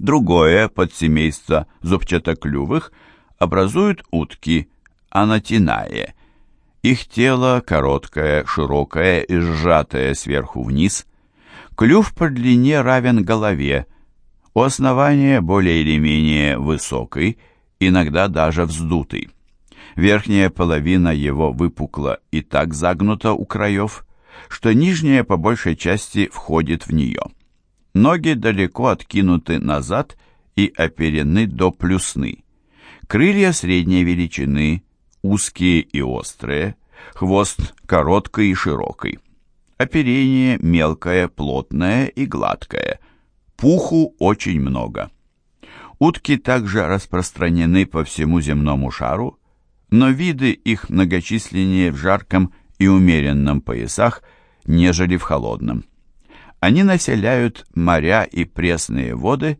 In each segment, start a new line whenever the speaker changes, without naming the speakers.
Другое подсемейство зубчатоклювых образуют утки анатинае. Их тело короткое, широкое и сжатое сверху вниз. Клюв по длине равен голове. У основания более или менее высокий, иногда даже вздутый. Верхняя половина его выпукла и так загнута у краев, что нижняя по большей части входит в нее. Ноги далеко откинуты назад и оперены до плюсны. Крылья средней величины, узкие и острые, хвост короткий и широкий. Оперение мелкое, плотное и гладкое. Пуху очень много. Утки также распространены по всему земному шару, но виды их многочисленнее в жарком и умеренном поясах, нежели в холодном. Они населяют моря и пресные воды,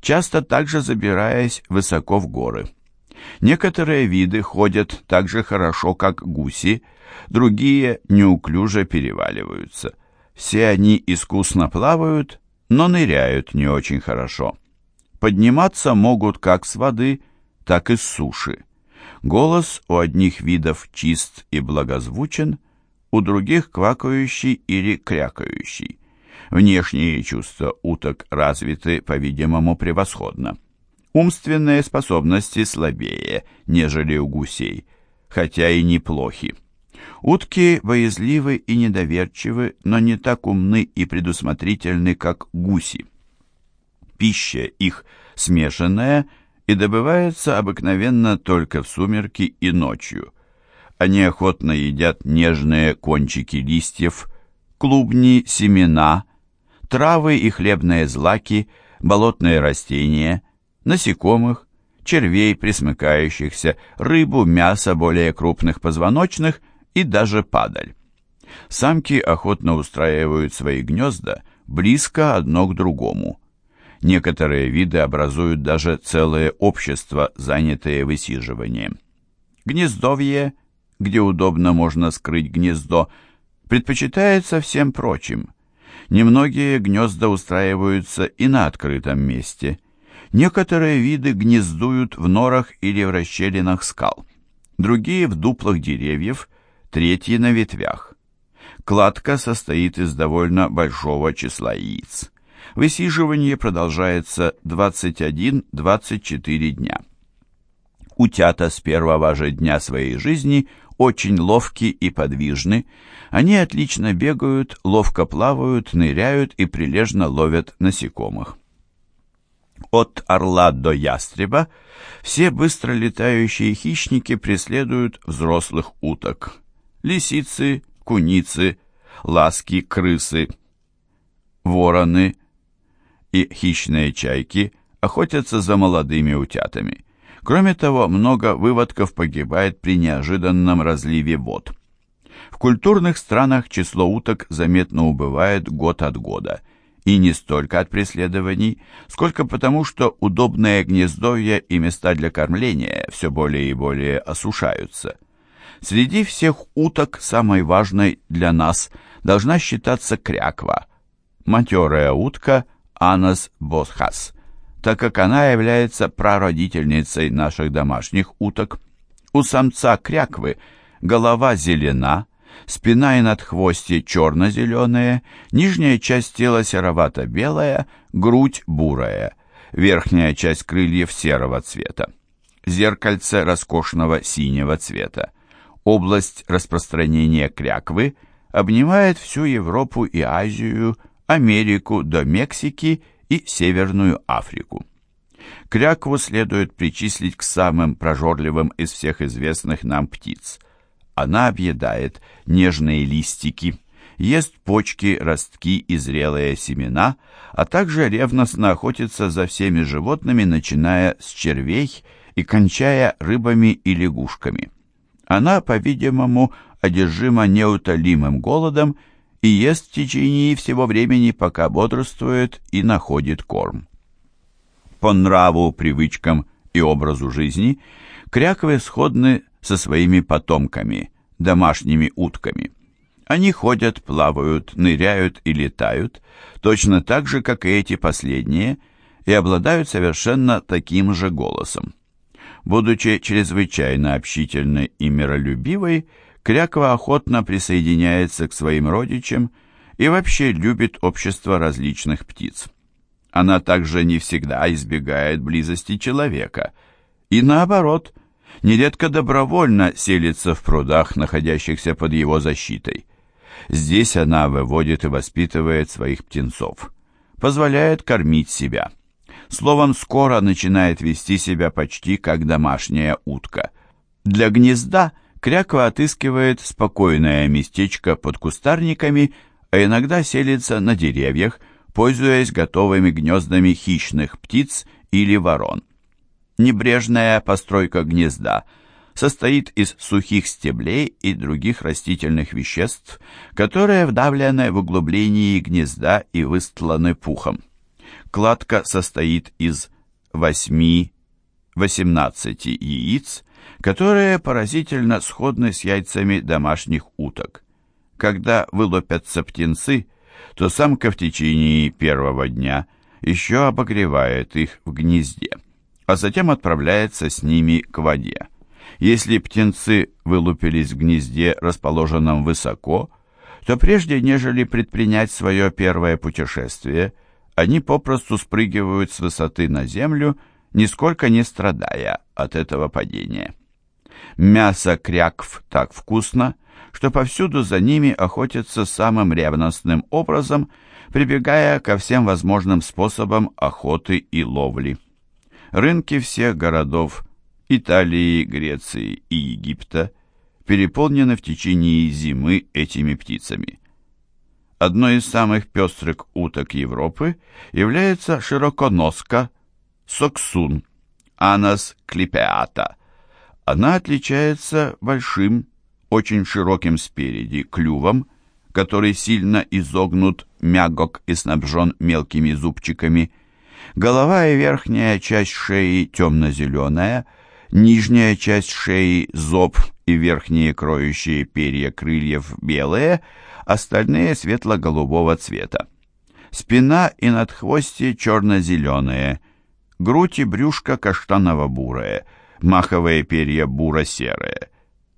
часто также забираясь высоко в горы. Некоторые виды ходят так же хорошо, как гуси, другие неуклюже переваливаются. Все они искусно плавают, но ныряют не очень хорошо. Подниматься могут как с воды, так и с суши. Голос у одних видов чист и благозвучен, у других квакающий или крякающий. Внешние чувства уток развиты, по-видимому, превосходно. Умственные способности слабее, нежели у гусей, хотя и неплохи. Утки боязливы и недоверчивы, но не так умны и предусмотрительны, как гуси. Пища их смешанная и добывается обыкновенно только в сумерки и ночью. Они охотно едят нежные кончики листьев, клубни, семена, травы и хлебные злаки, болотные растения, насекомых, червей присмыкающихся, рыбу, мясо более крупных позвоночных и даже падаль. Самки охотно устраивают свои гнезда близко одно к другому. Некоторые виды образуют даже целое общество, занятое высиживанием. Гнездовье, где удобно можно скрыть гнездо, предпочитается всем прочим – Немногие гнезда устраиваются и на открытом месте. Некоторые виды гнездуют в норах или в расщелинах скал, другие в дуплах деревьев, третьи на ветвях. Кладка состоит из довольно большого числа яиц. Высиживание продолжается 21-24 дня. Утята с первого же дня своей жизни очень ловки и подвижны, они отлично бегают, ловко плавают, ныряют и прилежно ловят насекомых. От орла до ястреба все быстро летающие хищники преследуют взрослых уток. Лисицы, куницы, ласки, крысы, вороны и хищные чайки охотятся за молодыми утятами. Кроме того, много выводков погибает при неожиданном разливе вод. В культурных странах число уток заметно убывает год от года, и не столько от преследований, сколько потому, что удобные гнездовья и места для кормления все более и более осушаются. Среди всех уток самой важной для нас должна считаться кряква, матерая утка Анас босхас, так как она является прародительницей наших домашних уток. У самца кряквы голова зелена, спина и надхвостье черно-зеленые, нижняя часть тела серовато-белая, грудь бурая, верхняя часть крыльев серого цвета, зеркальце роскошного синего цвета. Область распространения кряквы обнимает всю Европу и Азию, Америку до Мексики и Северную Африку. Крякву следует причислить к самым прожорливым из всех известных нам птиц – она объедает нежные листики, ест почки, ростки и зрелые семена, а также ревностно охотится за всеми животными, начиная с червей и кончая рыбами и лягушками. Она, по-видимому, одержима неутолимым голодом и ест в течение всего времени, пока бодрствует и находит корм. По нраву, привычкам и образу жизни кряквы сходны со своими потомками, домашними утками. Они ходят, плавают, ныряют и летают, точно так же, как и эти последние, и обладают совершенно таким же голосом. Будучи чрезвычайно общительной и миролюбивой, Кряква охотно присоединяется к своим родичам и вообще любит общество различных птиц. Она также не всегда избегает близости человека, и наоборот, нередко добровольно селится в прудах, находящихся под его защитой. Здесь она выводит и воспитывает своих птенцов, позволяет кормить себя. Словом, скоро начинает вести себя почти как домашняя утка. Для гнезда кряква отыскивает спокойное местечко под кустарниками, а иногда селится на деревьях, пользуясь готовыми гнездами хищных птиц или ворон. Небрежная постройка гнезда состоит из сухих стеблей и других растительных веществ, которые вдавлены в углублении гнезда и выстланы пухом. Кладка состоит из 8-18 яиц, которые поразительно сходны с яйцами домашних уток. Когда вылупятся птенцы, то самка в течение первого дня еще обогревает их в гнезде, а затем отправляется с ними к воде. Если птенцы вылупились в гнезде, расположенном высоко, то прежде, нежели предпринять свое первое путешествие, они попросту спрыгивают с высоты на землю, нисколько не страдая от этого падения. Мясо крякв так вкусно, что повсюду за ними охотятся самым ревностным образом, прибегая ко всем возможным способам охоты и ловли. Рынки всех городов Италии, Греции и Египта переполнены в течение зимы этими птицами. Одной из самых пестрых уток Европы является широконоска соксун, анас клипеата. Она отличается большим, очень широким спереди клювом, который сильно изогнут, мягок и снабжен мелкими зубчиками. Голова и верхняя часть шеи темно-зеленая, нижняя часть шеи зоб и верхние кроющие перья крыльев белые – остальные светло-голубого цвета. Спина и надхвостье черно-зеленые, грудь и брюшко каштаново-бурые, маховые перья буро-серые.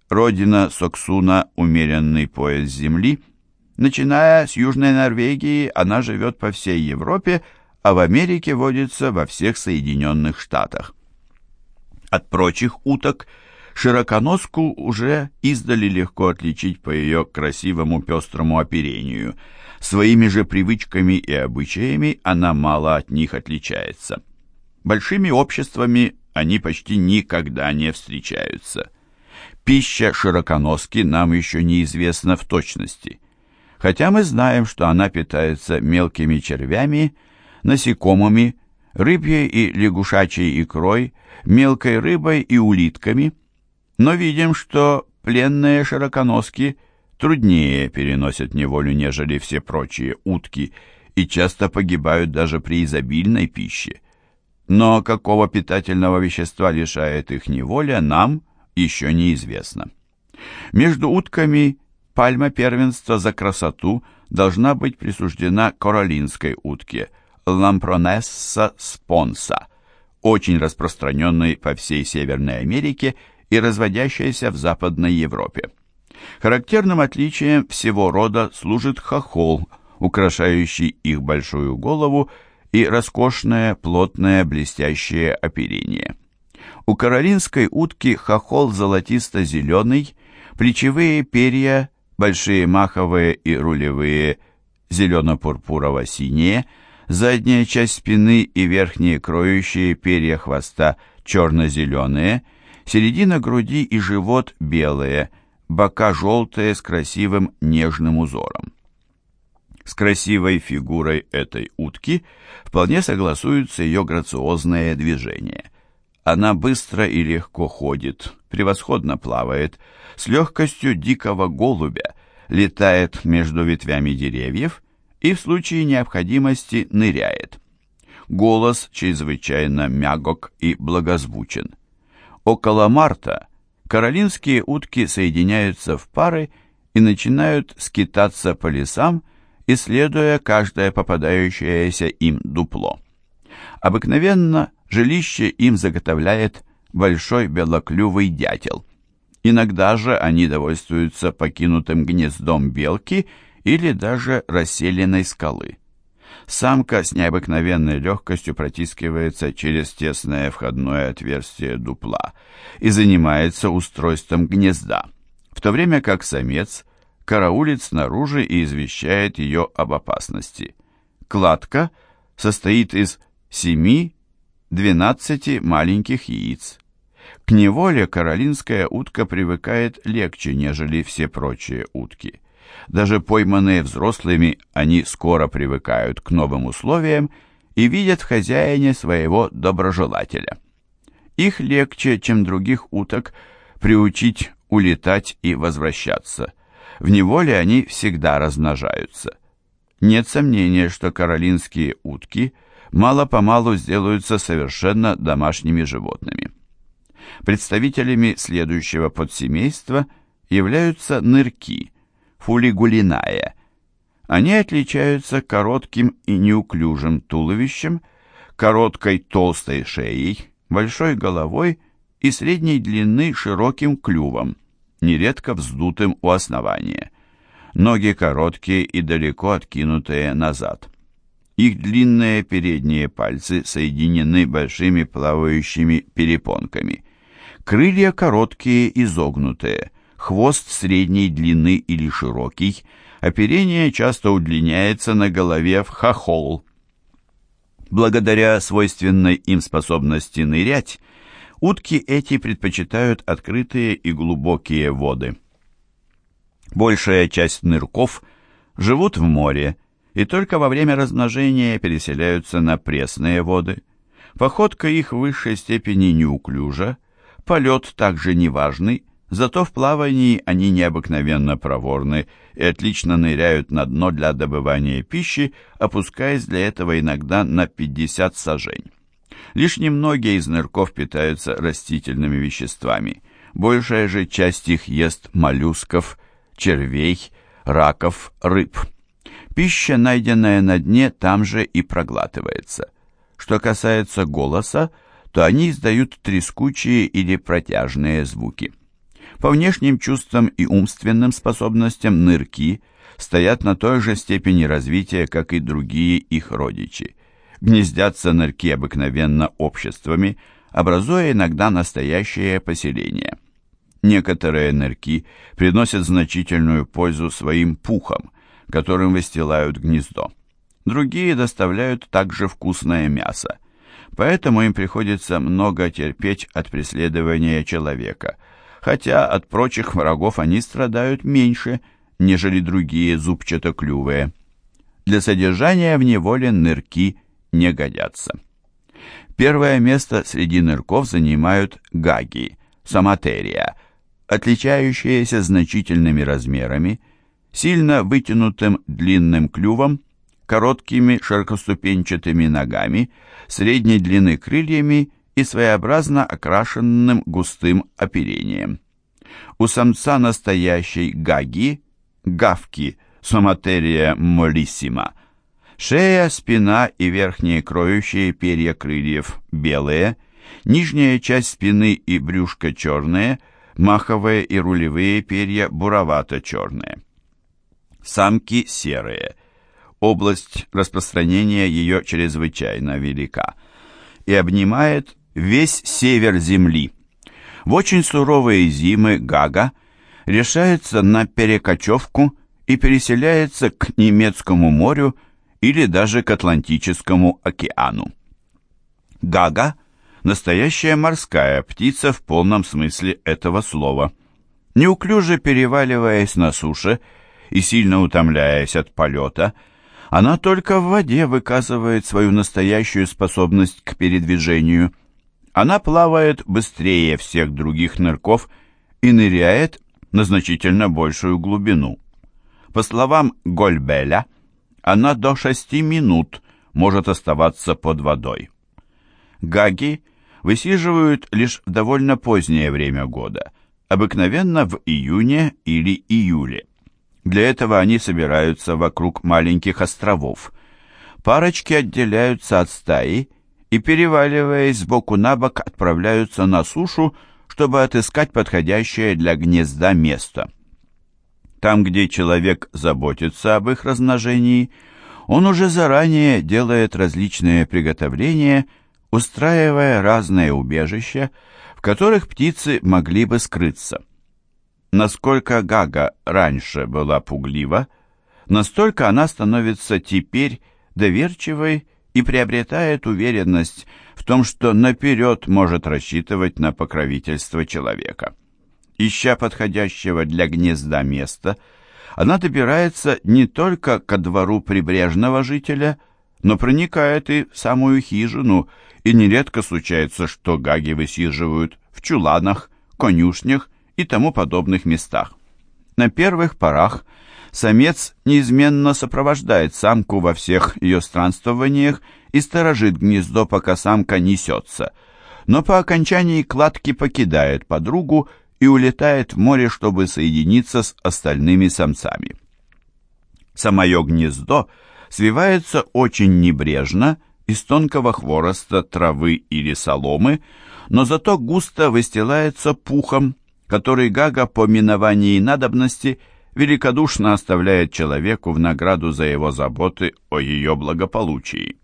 Родина Соксуна – умеренный пояс земли. Начиная с Южной Норвегии, она живет по всей Европе, а в Америке водится во всех Соединенных Штатах. От прочих уток – Широконоску уже издали легко отличить по ее красивому пестрому оперению. Своими же привычками и обычаями она мало от них отличается. Большими обществами они почти никогда не встречаются. Пища широконоски нам еще неизвестна в точности. Хотя мы знаем, что она питается мелкими червями, насекомыми, рыбьей и лягушачьей икрой, мелкой рыбой и улитками – но видим, что пленные широконоски труднее переносят неволю, нежели все прочие утки, и часто погибают даже при изобильной пище. Но какого питательного вещества лишает их неволя, нам еще неизвестно. Между утками пальма первенства за красоту должна быть присуждена королинской утке Лампронесса спонса, очень распространенной по всей Северной Америке и разводящаяся в Западной Европе. Характерным отличием всего рода служит хохол, украшающий их большую голову и роскошное, плотное, блестящее оперение. У каролинской утки хохол золотисто-зеленый, плечевые перья, большие маховые и рулевые, зелено-пурпурово-синие, задняя часть спины и верхние кроющие перья хвоста черно-зеленые – Середина груди и живот белые, бока желтые с красивым нежным узором. С красивой фигурой этой утки вполне согласуются ее грациозные движения. Она быстро и легко ходит, превосходно плавает, с легкостью дикого голубя, летает между ветвями деревьев и в случае необходимости ныряет. Голос чрезвычайно мягок и благозвучен. Около марта каролинские утки соединяются в пары и начинают скитаться по лесам, исследуя каждое попадающееся им дупло. Обыкновенно жилище им заготовляет большой белоклювый дятел. Иногда же они довольствуются покинутым гнездом белки или даже расселенной скалы. Самка с необыкновенной легкостью протискивается через тесное входное отверстие дупла и занимается устройством гнезда, в то время как самец караулит снаружи и извещает ее об опасности. Кладка состоит из 7-12 маленьких яиц. К неволе каролинская утка привыкает легче, нежели все прочие утки. Даже пойманные взрослыми, они скоро привыкают к новым условиям и видят в хозяине своего доброжелателя. Их легче, чем других уток, приучить улетать и возвращаться. В неволе они всегда размножаются. Нет сомнения, что каролинские утки мало-помалу сделаются совершенно домашними животными. Представителями следующего подсемейства являются нырки, фулигулиная. Они отличаются коротким и неуклюжим туловищем, короткой толстой шеей, большой головой и средней длины широким клювом, нередко вздутым у основания. Ноги короткие и далеко откинутые назад. Их длинные передние пальцы соединены большими плавающими перепонками. Крылья короткие, изогнутые, хвост средней длины или широкий, оперение часто удлиняется на голове в хохол. Благодаря свойственной им способности нырять, утки эти предпочитают открытые и глубокие воды. Большая часть нырков живут в море и только во время размножения переселяются на пресные воды. Походка их в высшей степени неуклюжа, полет также неважный, Зато в плавании они необыкновенно проворны и отлично ныряют на дно для добывания пищи, опускаясь для этого иногда на 50 сажень. Лишь немногие из нырков питаются растительными веществами. Большая же часть их ест моллюсков, червей, раков, рыб. Пища, найденная на дне, там же и проглатывается. Что касается голоса, то они издают трескучие или протяжные звуки. По внешним чувствам и умственным способностям нырки стоят на той же степени развития, как и другие их родичи. Гнездятся нырки обыкновенно обществами, образуя иногда настоящее поселение. Некоторые нырки приносят значительную пользу своим пухам, которым выстилают гнездо. Другие доставляют также вкусное мясо. Поэтому им приходится много терпеть от преследования человека – хотя от прочих врагов они страдают меньше, нежели другие зубчатоклювые. Для содержания в неволе нырки не годятся. Первое место среди нырков занимают гаги, самотерия, отличающиеся значительными размерами, сильно вытянутым длинным клювом, короткими широкоступенчатыми ногами, средней длины крыльями и своеобразно окрашенным густым оперением. У самца настоящей гаги, гавки, соматерия молиссима, шея, спина и верхние кроющие перья крыльев белые, нижняя часть спины и брюшко черные, маховые и рулевые перья буровато-черные. Самки серые. Область распространения ее чрезвычайно велика и обнимает весь север Земли. В очень суровые зимы Гага решается на перекочевку и переселяется к немецкому морю или даже к Атлантическому океану. Гага – настоящая морская птица в полном смысле этого слова. Неуклюже переваливаясь на суше и сильно утомляясь от полета – она только в воде выказывает свою настоящую способность к передвижению. Она плавает быстрее всех других нырков и ныряет на значительно большую глубину. По словам Гольбеля, она до шести минут может оставаться под водой. Гаги высиживают лишь в довольно позднее время года, обыкновенно в июне или июле. Для этого они собираются вокруг маленьких островов. Парочки отделяются от стаи и, переваливаясь сбоку на бок, отправляются на сушу, чтобы отыскать подходящее для гнезда место. Там, где человек заботится об их размножении, он уже заранее делает различные приготовления, устраивая разные убежища, в которых птицы могли бы скрыться. Насколько Гага раньше была пуглива, настолько она становится теперь доверчивой и приобретает уверенность в том, что наперед может рассчитывать на покровительство человека. Ища подходящего для гнезда места, она добирается не только ко двору прибрежного жителя, но проникает и в самую хижину, и нередко случается, что гаги высиживают в чуланах, конюшнях и тому подобных местах. На первых порах самец неизменно сопровождает самку во всех ее странствованиях и сторожит гнездо, пока самка несется, но по окончании кладки покидает подругу и улетает в море, чтобы соединиться с остальными самцами. Самое гнездо свивается очень небрежно из тонкого хвороста, травы или соломы, но зато густо выстилается пухом, который Гага по миновании надобности великодушно оставляет человеку в награду за его заботы о ее благополучии.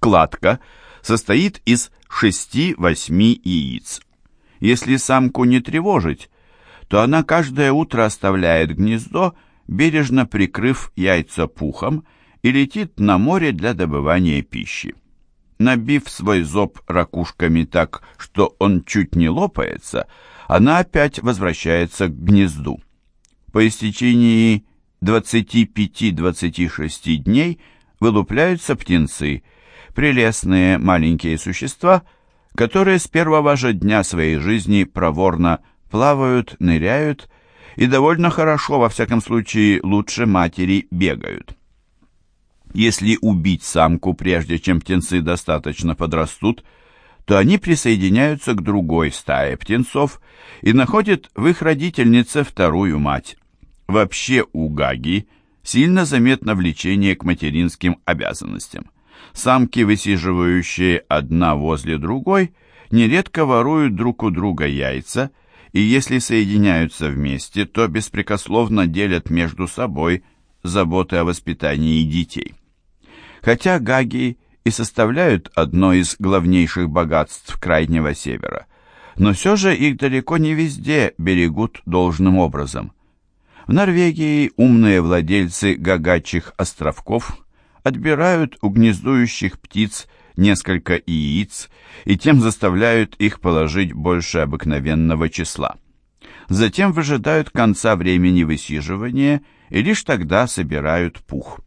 Кладка состоит из шести-восьми яиц. Если самку не тревожить, то она каждое утро оставляет гнездо, бережно прикрыв яйца пухом, и летит на море для добывания пищи. Набив свой зоб ракушками так, что он чуть не лопается, она опять возвращается к гнезду. По истечении 25-26 дней вылупляются птенцы, прелестные маленькие существа, которые с первого же дня своей жизни проворно плавают, ныряют и довольно хорошо, во всяком случае, лучше матери бегают. Если убить самку, прежде чем птенцы достаточно подрастут, то они присоединяются к другой стае птенцов и находят в их родительнице вторую мать. Вообще у гаги сильно заметно влечение к материнским обязанностям. Самки, высиживающие одна возле другой, нередко воруют друг у друга яйца, и если соединяются вместе, то беспрекословно делят между собой заботы о воспитании детей. Хотя гаги и составляют одно из главнейших богатств Крайнего Севера, но все же их далеко не везде берегут должным образом. В Норвегии умные владельцы гагачьих островков отбирают у гнездующих птиц несколько яиц и тем заставляют их положить больше обыкновенного числа. Затем выжидают конца времени высиживания и лишь тогда собирают пух.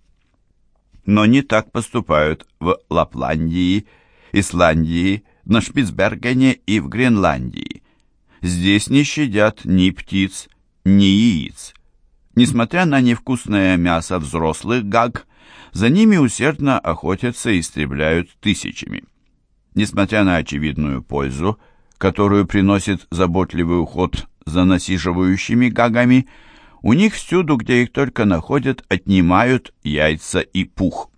Но не так поступают в Лапландии, Исландии, на Шпицбергене и в Гренландии. Здесь не щадят ни птиц, ни яиц. Несмотря на невкусное мясо взрослых гаг, за ними усердно охотятся и истребляют тысячами. Несмотря на очевидную пользу, которую приносит заботливый уход за насиживающими гагами, у них всюду, где их только находят, отнимают яйца и пух.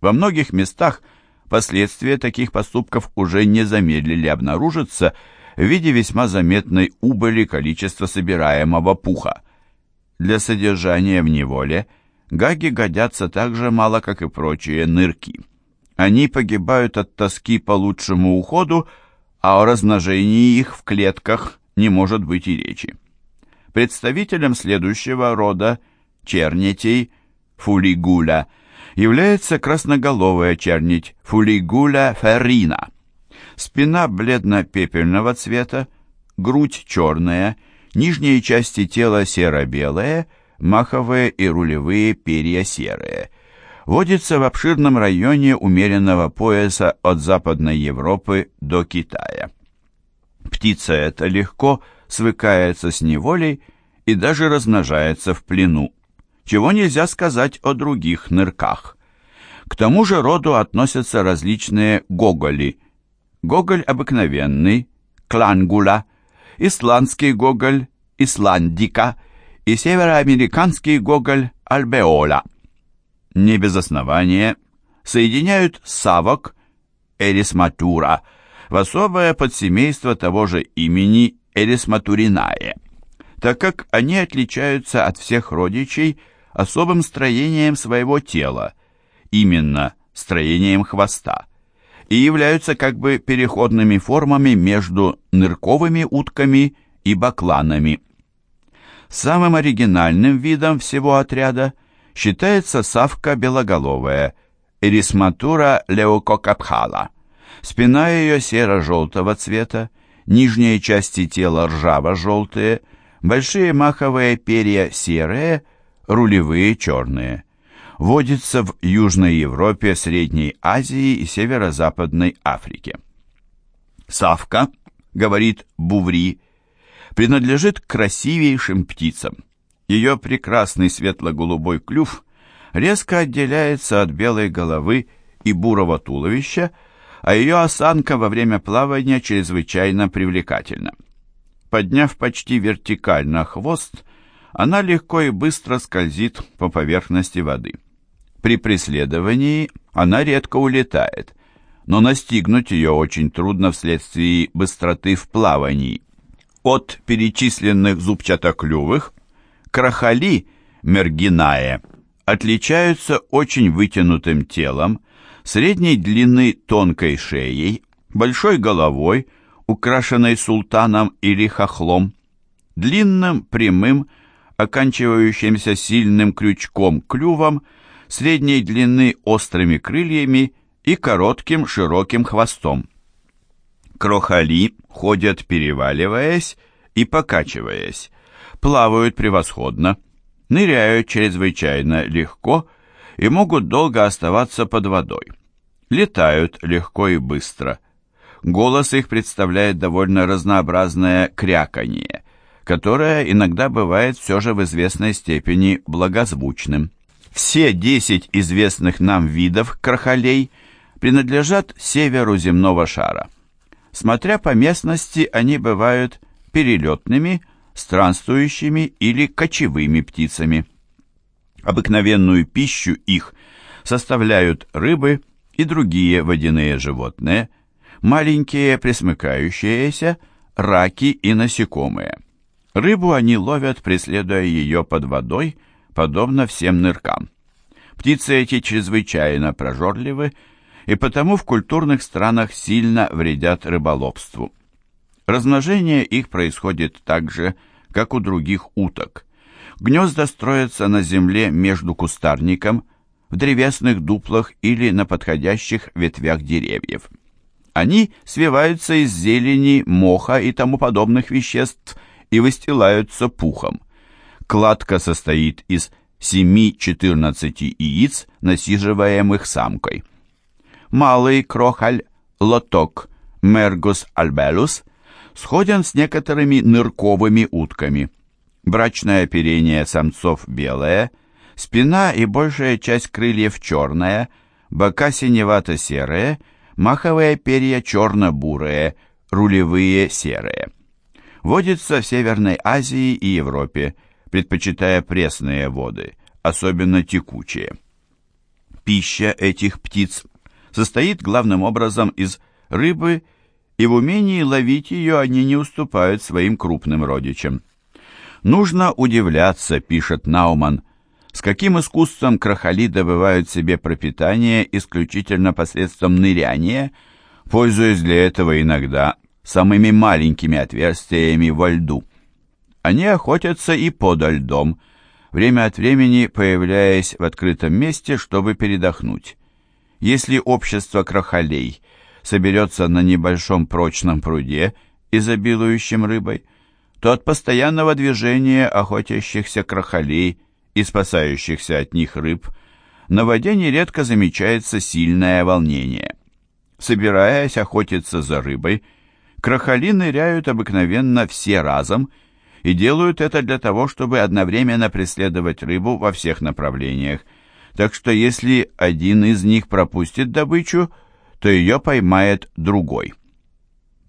Во многих местах последствия таких поступков уже не замедлили обнаружиться в виде весьма заметной убыли количества собираемого пуха. Для содержания в неволе – Гаги годятся так же мало, как и прочие нырки. Они погибают от тоски по лучшему уходу, а о размножении их в клетках не может быть и речи. Представителем следующего рода чернетей фулигуля является красноголовая чернить фулигуля феррина. Спина бледно-пепельного цвета, грудь черная, нижние части тела серо-белые – маховые и рулевые перья серые. Водится в обширном районе умеренного пояса от Западной Европы до Китая. Птица эта легко свыкается с неволей и даже размножается в плену, чего нельзя сказать о других нырках. К тому же роду относятся различные гоголи. Гоголь обыкновенный, клангула, исландский гоголь, исландика – и североамериканский гоголь альбеола. Не без основания соединяют савок, эрисматура в особое подсемейство того же имени эрисматуринае, так как они отличаются от всех родичей особым строением своего тела, именно строением хвоста, и являются как бы переходными формами между нырковыми утками и бакланами. Самым оригинальным видом всего отряда считается савка белоголовая, эрисматура леококапхала. Спина ее серо-желтого цвета, нижние части тела ржаво-желтые, большие маховые перья серые, рулевые черные. Водится в Южной Европе, Средней Азии и Северо-Западной Африке. Савка, говорит Буври, принадлежит к красивейшим птицам. Ее прекрасный светло-голубой клюв резко отделяется от белой головы и бурого туловища, а ее осанка во время плавания чрезвычайно привлекательна. Подняв почти вертикально хвост, она легко и быстро скользит по поверхности воды. При преследовании она редко улетает, но настигнуть ее очень трудно вследствие быстроты в плавании. От перечисленных зубчатоклювых крахали мергиная отличаются очень вытянутым телом, средней длины тонкой шеей, большой головой, украшенной султаном или хохлом, длинным, прямым, оканчивающимся сильным крючком клювом, средней длины острыми крыльями и коротким широким хвостом. Крохали ходят переваливаясь и покачиваясь, плавают превосходно, ныряют чрезвычайно легко и могут долго оставаться под водой. Летают легко и быстро. Голос их представляет довольно разнообразное кряканье, которое иногда бывает все же в известной степени благозвучным. Все десять известных нам видов крахолей принадлежат северу земного шара. Смотря по местности, они бывают перелетными, странствующими или кочевыми птицами. Обыкновенную пищу их составляют рыбы и другие водяные животные, маленькие пресмыкающиеся, раки и насекомые. Рыбу они ловят, преследуя ее под водой, подобно всем ныркам. Птицы эти чрезвычайно прожорливы и потому в культурных странах сильно вредят рыболовству. Размножение их происходит так же, как у других уток. Гнезда строятся на земле между кустарником, в древесных дуплах или на подходящих ветвях деревьев. Они свиваются из зелени, моха и тому подобных веществ и выстилаются пухом. Кладка состоит из 7-14 яиц, насиживаемых самкой. Малый крохаль, лоток, мергус альбелус сходен с некоторыми нырковыми утками. Брачное оперение самцов белое, спина и большая часть крыльев черная, бока синевато-серые, маховые перья черно-бурые, рулевые серые. Водится в Северной Азии и Европе, предпочитая пресные воды, особенно текучие. Пища этих птиц состоит главным образом из рыбы и в умении ловить ее они не уступают своим крупным родичам. «Нужно удивляться», — пишет Науман, «с каким искусством крахали добывают себе пропитание исключительно посредством ныряния, пользуясь для этого иногда самыми маленькими отверстиями во льду. Они охотятся и подо льдом, время от времени появляясь в открытом месте, чтобы передохнуть. Если общество крахалей соберется на небольшом прочном пруде, изобилующем рыбой, то от постоянного движения охотящихся крахалей и спасающихся от них рыб на воде нередко замечается сильное волнение. Собираясь охотиться за рыбой, крахали ныряют обыкновенно все разом и делают это для того, чтобы одновременно преследовать рыбу во всех направлениях, так что если один из них пропустит добычу, то ее поймает другой.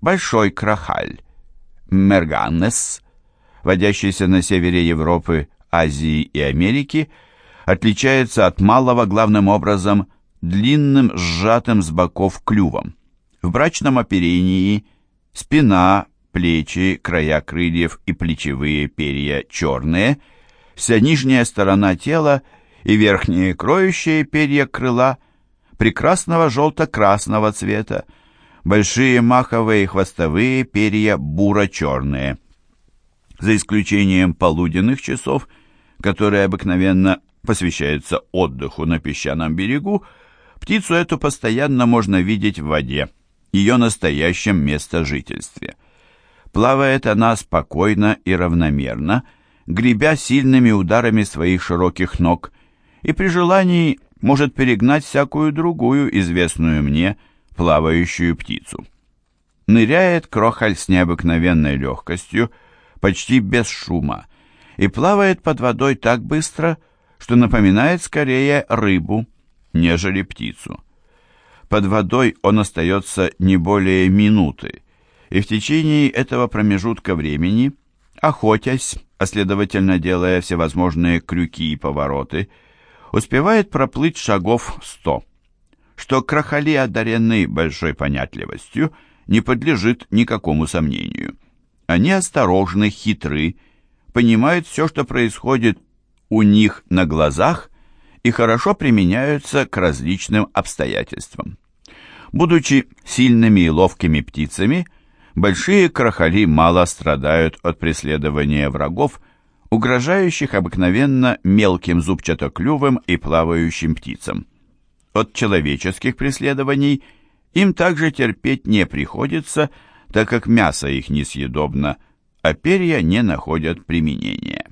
Большой крахаль, мерганнес, водящийся на севере Европы, Азии и Америки, отличается от малого главным образом длинным сжатым с боков клювом. В брачном оперении спина, плечи, края крыльев и плечевые перья черные, вся нижняя сторона тела и верхние кроющие перья крыла прекрасного желто-красного цвета, большие маховые и хвостовые перья буро-черные. За исключением полуденных часов, которые обыкновенно посвящаются отдыху на песчаном берегу, птицу эту постоянно можно видеть в воде, ее настоящем местожительстве. Плавает она спокойно и равномерно, гребя сильными ударами своих широких ног, и при желании может перегнать всякую другую известную мне плавающую птицу. Ныряет крохаль с необыкновенной легкостью, почти без шума, и плавает под водой так быстро, что напоминает скорее рыбу, нежели птицу. Под водой он остается не более минуты, и в течение этого промежутка времени, охотясь, а следовательно делая всевозможные крюки и повороты, успевает проплыть шагов сто. Что крахали одарены большой понятливостью, не подлежит никакому сомнению. Они осторожны, хитры, понимают все, что происходит у них на глазах и хорошо применяются к различным обстоятельствам. Будучи сильными и ловкими птицами, большие крахали мало страдают от преследования врагов, угрожающих обыкновенно мелким зубчатоклювым и плавающим птицам. От человеческих преследований им также терпеть не приходится, так как мясо их несъедобно, а перья не находят применения.